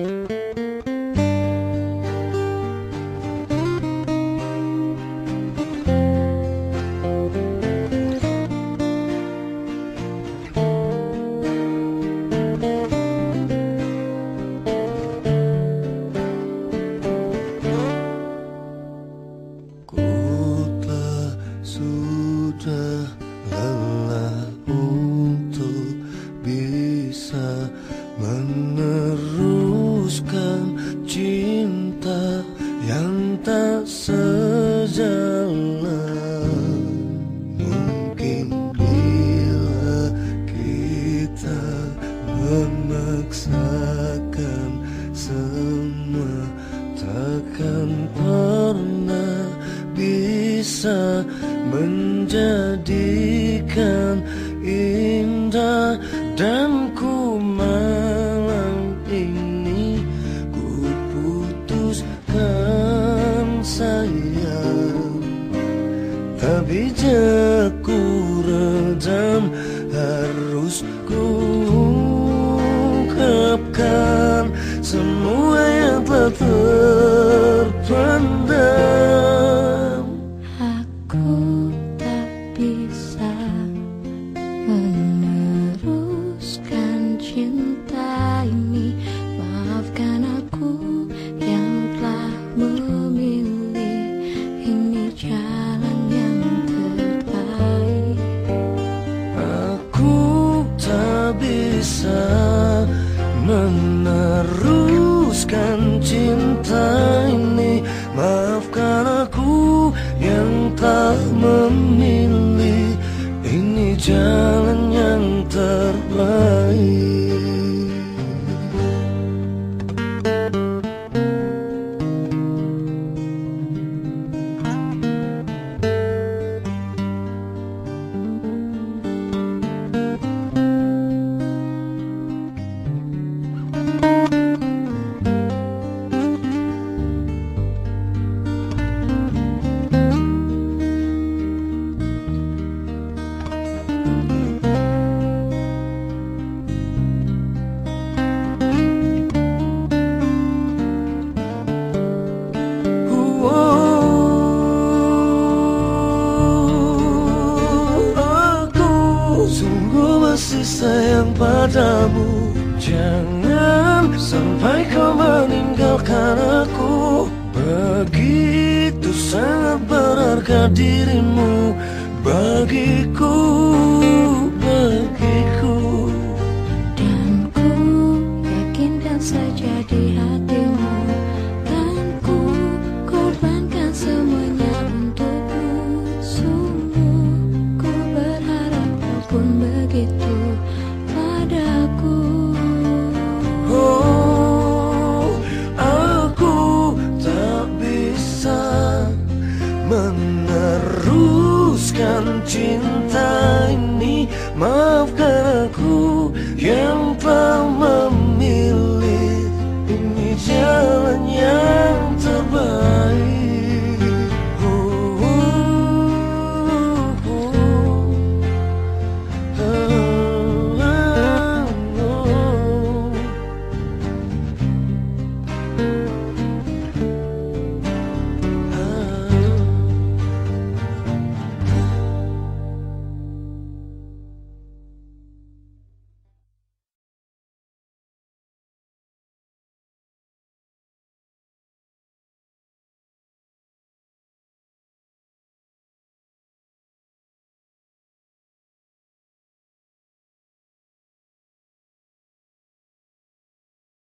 meneruskan takkan pernah bisa menjadikan indah dan ku malam ini. Ku putuskan sayang tapi jaku redam harus ku ungkapkan terpendam. Aku tak bisa meneruskan cinta ini. Maafkan aku yang telah memilih Ini jalan yang terbaik. Aku tak bisa meneruskan cinta ini. Maafkan aku yang tak memilih. Ini jalan masih sayang padamu. Jangan sampai kau meninggalkan aku. Begitu sangat berharga dirimu bagiku padaku. Oh aku tak bisa meneruskan cinta ini. Maafkan